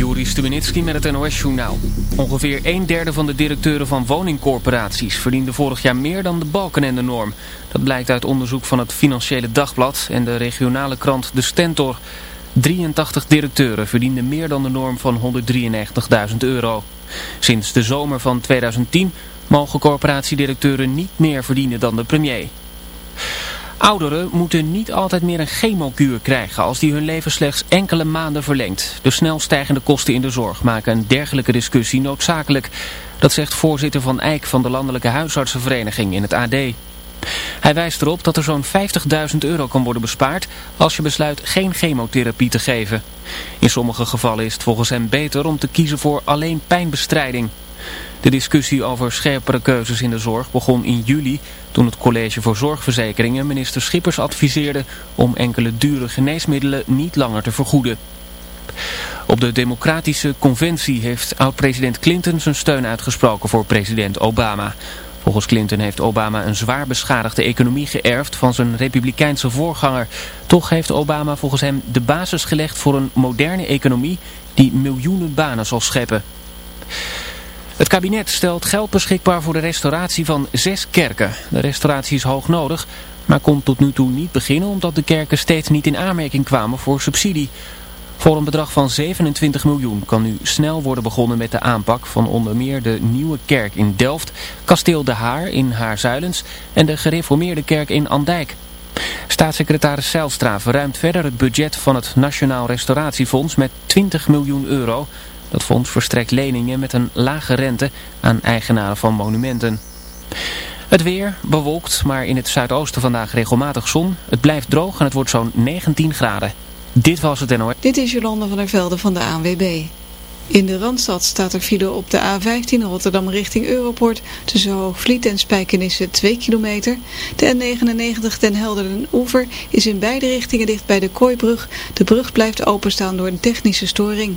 Juri Stubenitski met het NOS-journaal. Ongeveer een derde van de directeuren van woningcorporaties verdiende vorig jaar meer dan de balken en de norm. Dat blijkt uit onderzoek van het Financiële Dagblad en de regionale krant De Stentor. 83 directeuren verdienden meer dan de norm van 193.000 euro. Sinds de zomer van 2010 mogen corporatiedirecteuren niet meer verdienen dan de premier. Ouderen moeten niet altijd meer een chemokuur krijgen als die hun leven slechts enkele maanden verlengt. De snel stijgende kosten in de zorg maken een dergelijke discussie noodzakelijk. Dat zegt voorzitter Van Eijk van de Landelijke Huisartsenvereniging in het AD. Hij wijst erop dat er zo'n 50.000 euro kan worden bespaard als je besluit geen chemotherapie te geven. In sommige gevallen is het volgens hem beter om te kiezen voor alleen pijnbestrijding. De discussie over scherpere keuzes in de zorg begon in juli toen het College voor Zorgverzekeringen minister Schippers adviseerde om enkele dure geneesmiddelen niet langer te vergoeden. Op de democratische conventie heeft oud-president Clinton zijn steun uitgesproken voor president Obama. Volgens Clinton heeft Obama een zwaar beschadigde economie geërfd van zijn republikeinse voorganger. Toch heeft Obama volgens hem de basis gelegd voor een moderne economie die miljoenen banen zal scheppen. Het kabinet stelt geld beschikbaar voor de restauratie van zes kerken. De restauratie is hoog nodig, maar kon tot nu toe niet beginnen omdat de kerken steeds niet in aanmerking kwamen voor subsidie. Voor een bedrag van 27 miljoen kan nu snel worden begonnen met de aanpak van onder meer de Nieuwe Kerk in Delft, Kasteel de Haar in Haarzuilens en de gereformeerde kerk in Andijk. Staatssecretaris Zijlstra verruimt verder het budget van het Nationaal Restauratiefonds met 20 miljoen euro dat fonds verstrekt leningen met een lage rente aan eigenaren van monumenten. Het weer bewolkt, maar in het zuidoosten vandaag regelmatig zon. Het blijft droog en het wordt zo'n 19 graden. Dit was het NOS. Dit is Jolanda van der Velde van de ANWB. In de Randstad staat er file op de A15 Rotterdam richting Europort. Tussen Hoogvliet en Spijkenisse 2 kilometer. De N99 Den Helder Oever is in beide richtingen dicht bij de Kooibrug. De brug blijft openstaan door een technische storing.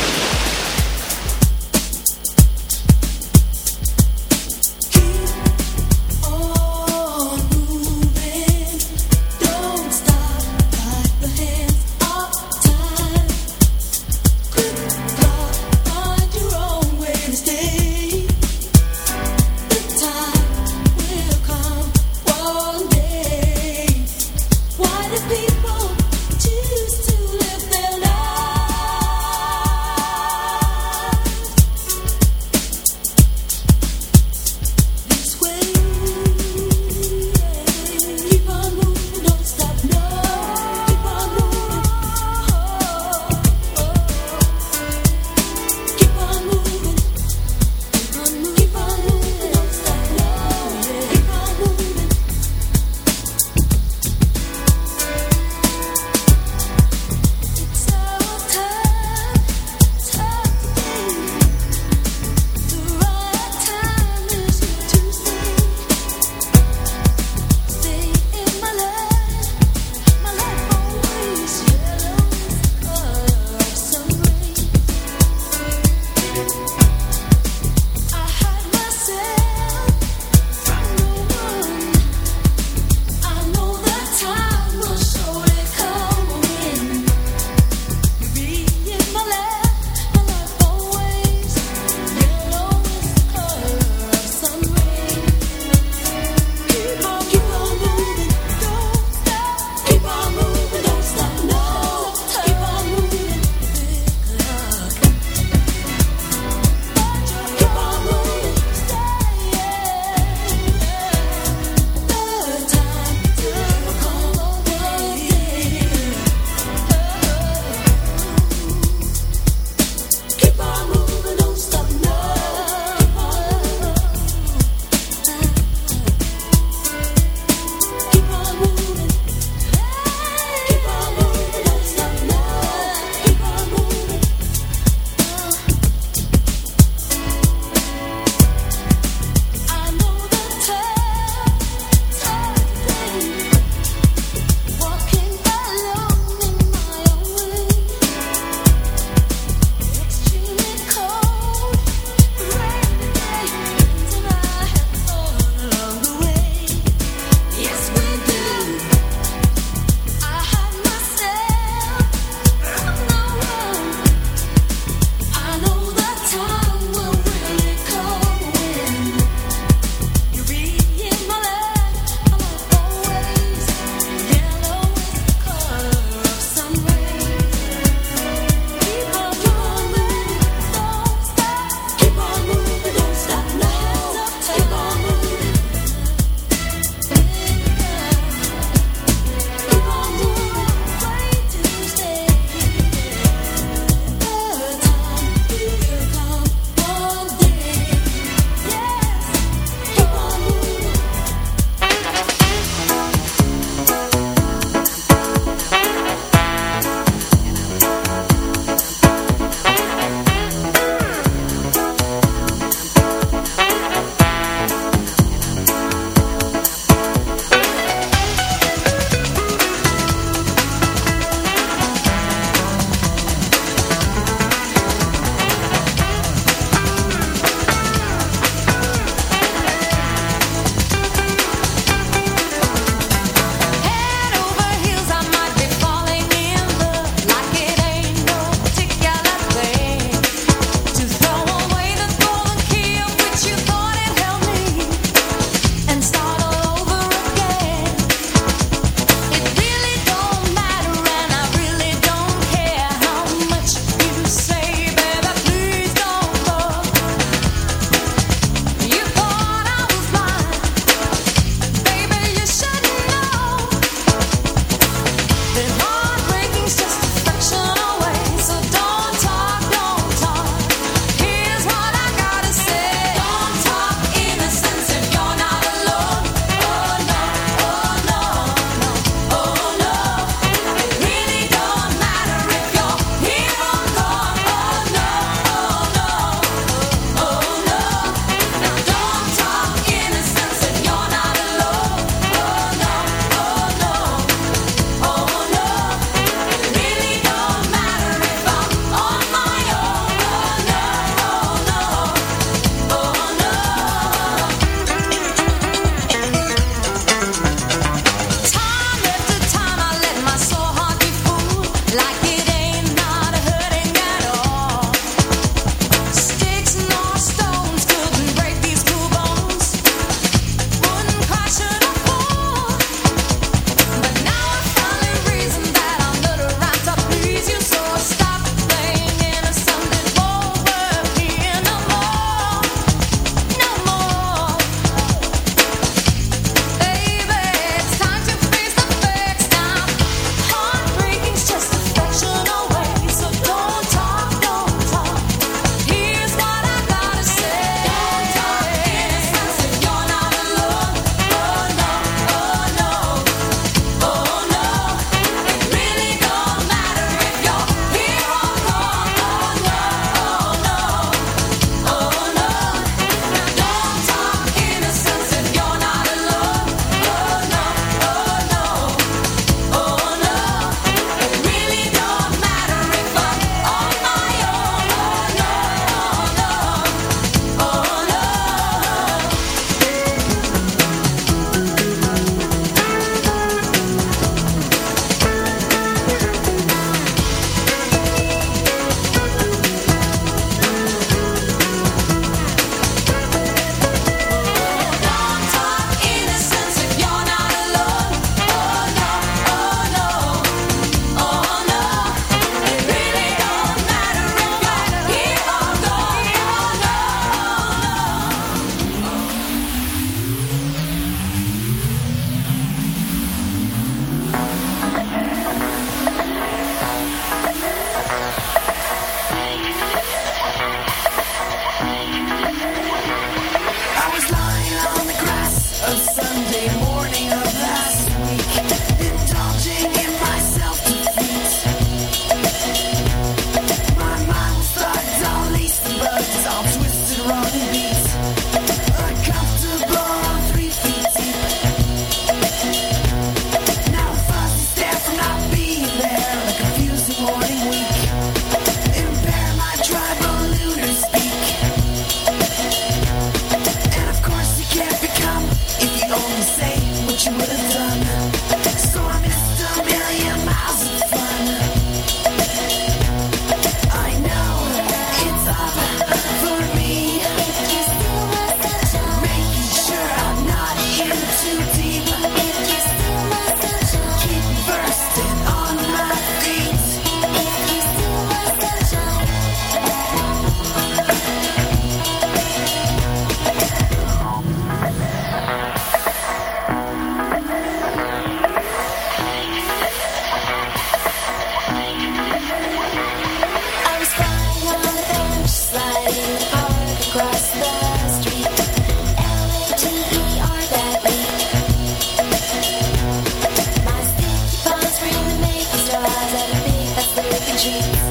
treasure.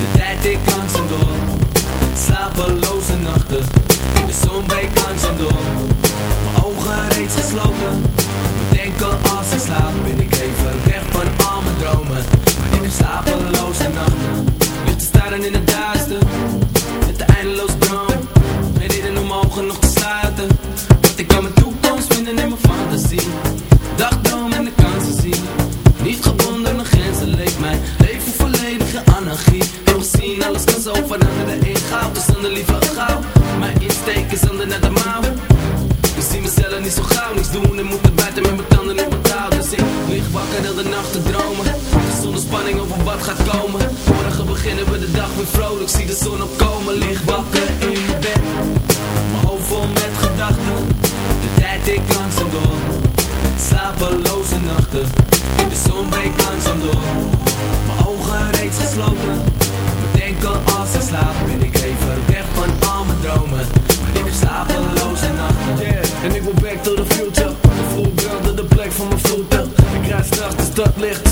De tijd ik en door. Slapeloze nachten. In de zon breekt en door. Mijn ogen reeds gesloten. Denk al als ik slaap. Ben ik even weg van al mijn dromen. Maar ik heb slapeloze nachten. Staren in de. beginnen we de dag weer vrolijk. Zie de zon opkomen, licht wakker in mijn bed. Mijn hoofd vol met gedachten De tijd ik langzaam door. Slapeloze nachten In de zon breekt langzaam door. Mijn ogen reeds gesloten Bedenk al als ik slaap. Ben ik even weg van al mijn dromen ik heb slapeloze nachten. Yeah, en ik wil back to the future Vroeg brandde de plek van mijn voeten. Ik rijd straks de stad licht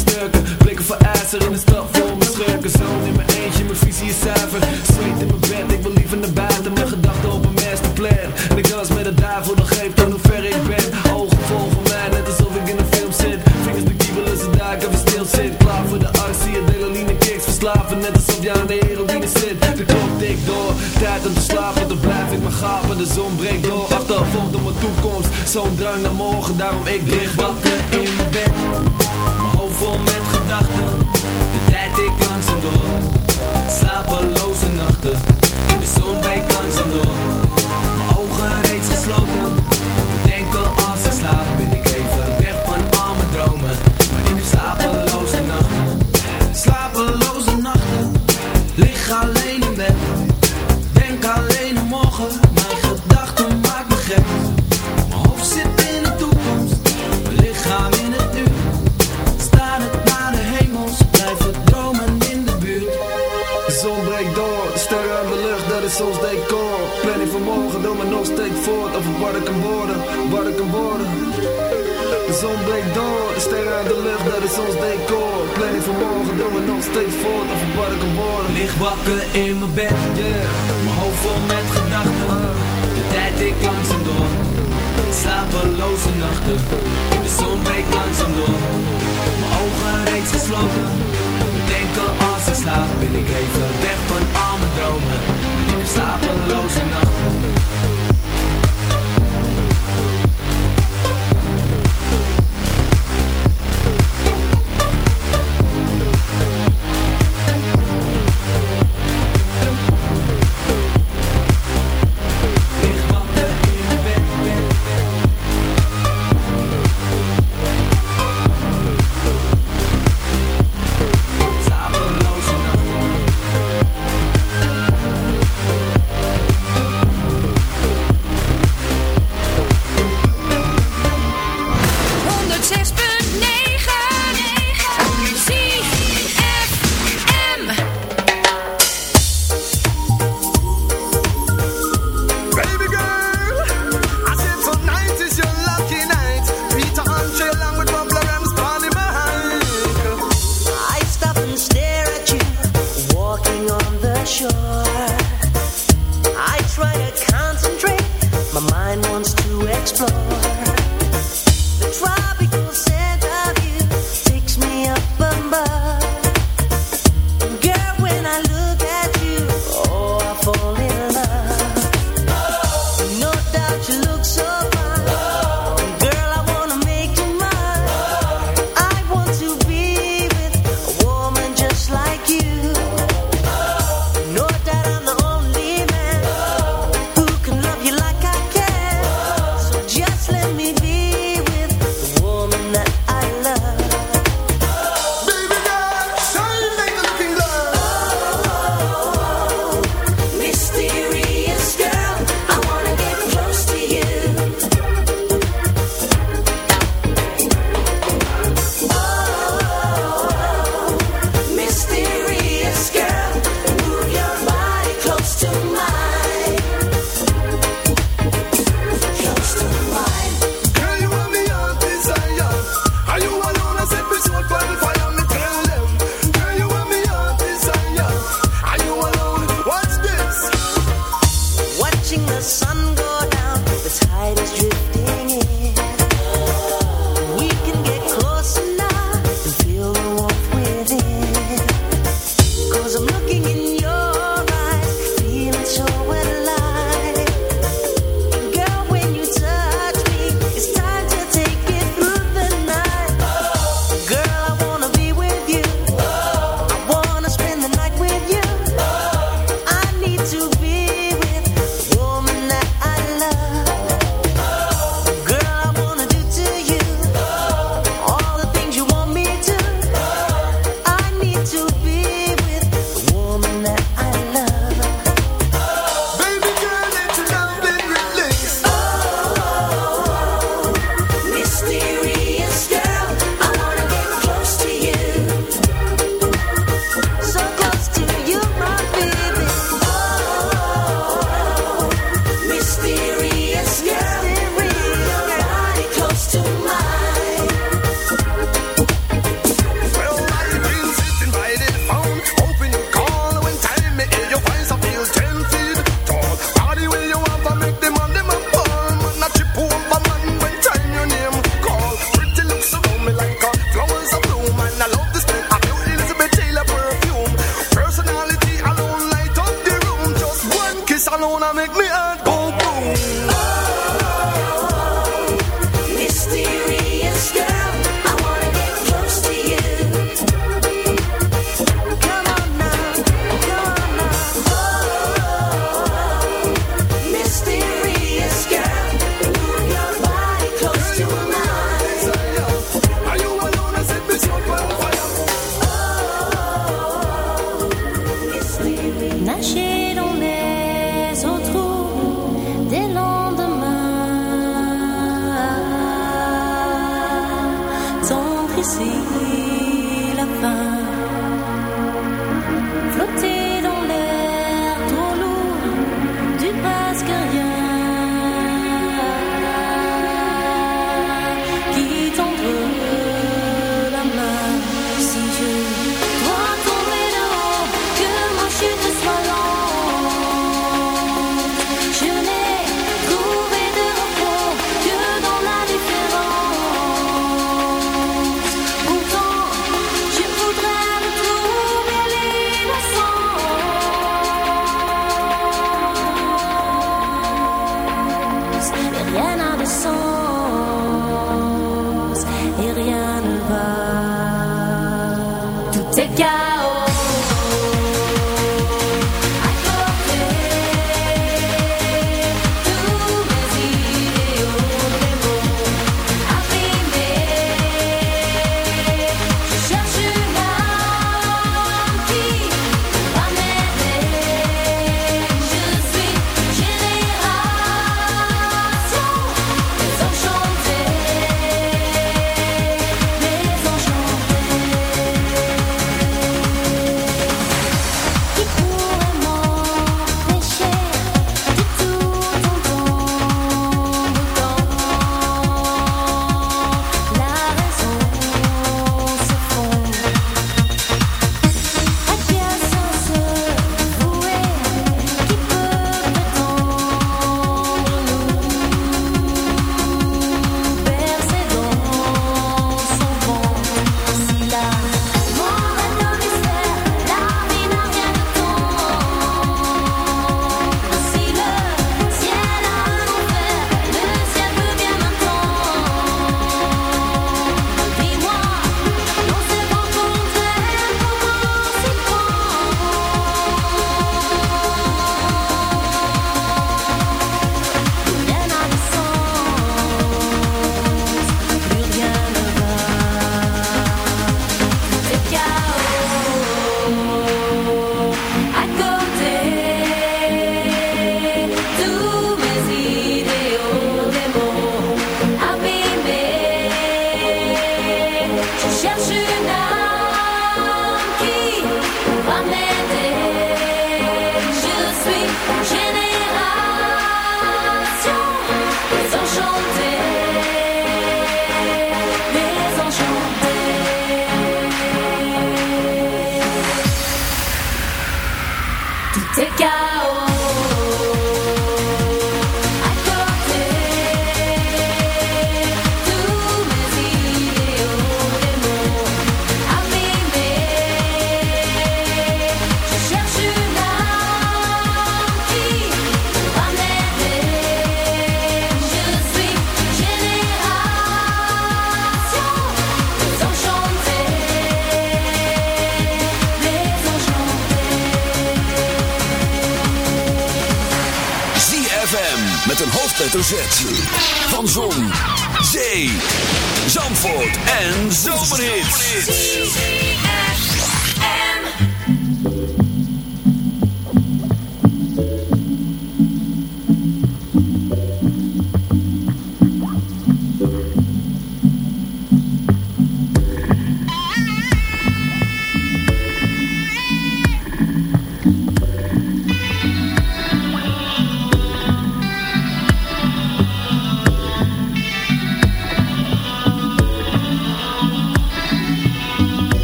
ja de wereld die er zit. De klok ik door, tijd om te slapen Dan blijf ik maar gapen, de zon breekt door. Achtervolg door mijn toekomst, zo'n drang naar morgen Daarom ik lig wakker in mijn bed. Mijn hoofd vol met gedachten De tijd ik langzaam door. Slapeloze nachten. Waar ik kan worden, waar ik kan worden. De zon breekt door, de sterren uit de lucht, dat is ons decor. Planning voor morgen, doen we nog steeds voort of ik kan worden. Licht wakker in mijn bed, yeah. mijn hoofd vol met gedachten. De tijd ik langzaam door, slapeloze nachten. De zon breekt langzaam door, mijn ogen reeds gesloten. Denken als ik slaap, ben ik even weg van al mijn dromen. Slapeloze nachten.